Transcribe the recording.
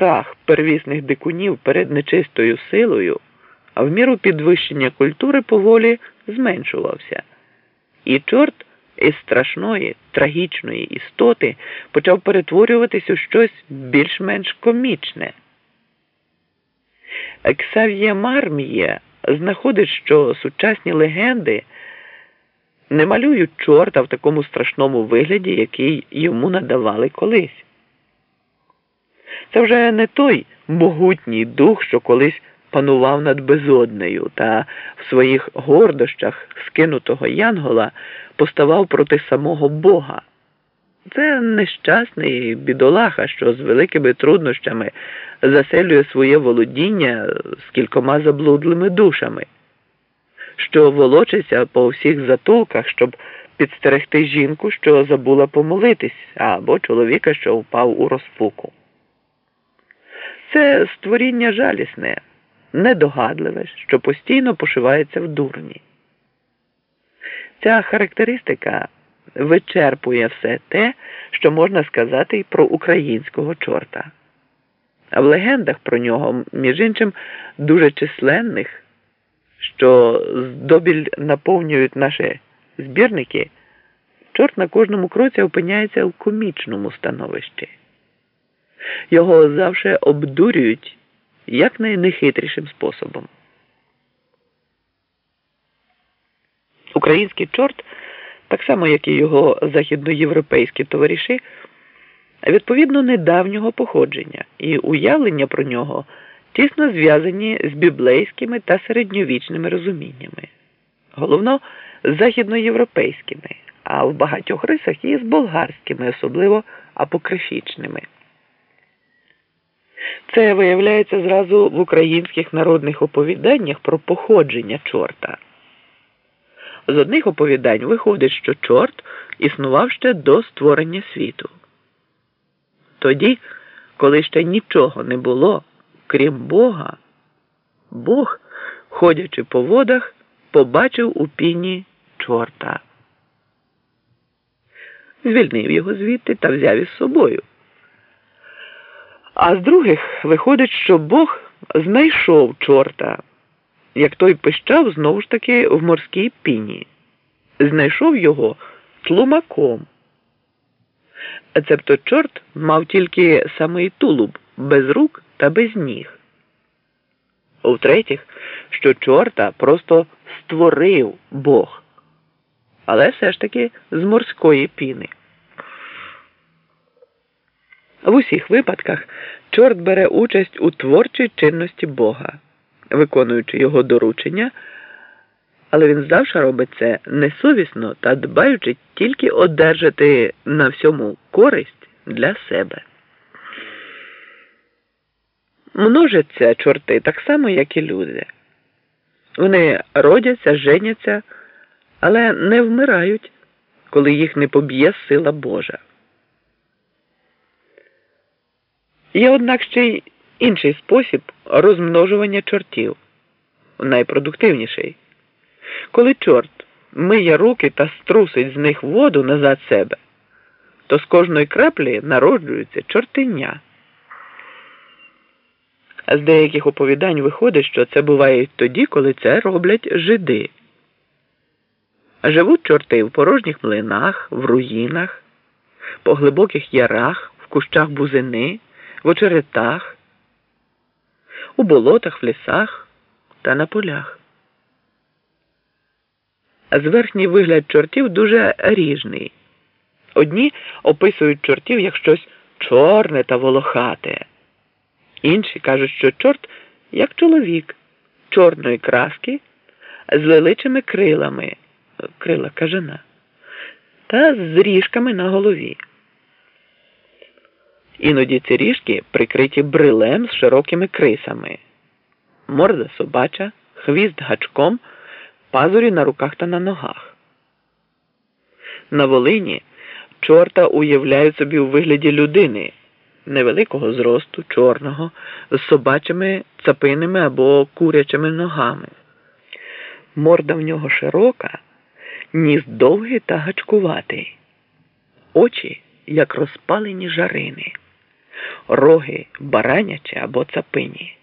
страх первісних дикунів перед нечистою силою, а в міру підвищення культури поволі зменшувався. І чорт із страшної, трагічної істоти почав перетворюватись у щось більш-менш комічне. Ксав'є Марм'є знаходить, що сучасні легенди не малюють чорта в такому страшному вигляді, який йому надавали колись. Це вже не той могутній дух, що колись панував над безоднею та в своїх гордощах скинутого Янгола поставав проти самого Бога. Це нещасний бідолаха, що з великими труднощами заселює своє володіння з кількома заблудлими душами, що волочиться по всіх затулках, щоб підстерегти жінку, що забула помолитись, або чоловіка, що впав у розпуку. Це створіння жалісне, недогадливе, що постійно пошивається в дурні. Ця характеристика вичерпує все те, що можна сказати і про українського чорта. А в легендах про нього, між іншим, дуже численних, що здобіль наповнюють наші збірники, чорт на кожному кроці опиняється в комічному становищі. Його завжди обдурюють якнайнехитрішим способом. Український чорт, так само як і його західноєвропейські товариші, відповідно недавнього походження і уявлення про нього тісно зв'язані з біблейськими та середньовічними розуміннями, головно західноєвропейськими, а в багатьох рисах і з болгарськими, особливо апокрифічними. Це виявляється зразу в українських народних оповіданнях про походження чорта. З одних оповідань виходить, що чорт існував ще до створення світу. Тоді, коли ще нічого не було, крім Бога, Бог, ходячи по водах, побачив у піні чорта. Звільнив його звідти та взяв із собою. А з других виходить, що Бог знайшов чорта, як той пищав знову ж таки в морській піні, знайшов його тлумаком. Цебто чорт мав тільки самий тулуб без рук та без ніг. В-третіх, що чорта просто створив Бог, але все ж таки з морської піни. В усіх випадках чорт бере участь у творчій чинності Бога, виконуючи його доручення, але він завжди робить це несовісно та дбаючи тільки одержати на всьому користь для себе. Множаться чорти так само, як і люди. Вони родяться, женяться, але не вмирають, коли їх не поб'є сила Божа. Є, однак, ще й інший спосіб розмножування чортів, найпродуктивніший. Коли чорт миє руки та струсить з них воду назад себе, то з кожної краплі народжується чортиня. А з деяких оповідань виходить, що це буває тоді, коли це роблять жиди. Живуть чорти в порожніх млинах, в руїнах, по глибоких ярах, в кущах бузини в очеретах, у болотах, в лісах та на полях. Зверхній вигляд чортів дуже ріжний. Одні описують чортів як щось чорне та волохате, інші кажуть, що чорт як чоловік чорної краски з величими крилами, крила кажана, та з ріжками на голові. Іноді ці ріжки прикриті брилем з широкими крисами, морда собача, хвіст гачком, пазурі на руках та на ногах. На Волині чорта уявляють собі у вигляді людини невеликого зросту, чорного, з собачими цапиними або курячими ногами. Морда в нього широка, ніс довгий та гачкуватий, очі як розпалені жарини. Роги баранячі або цапині.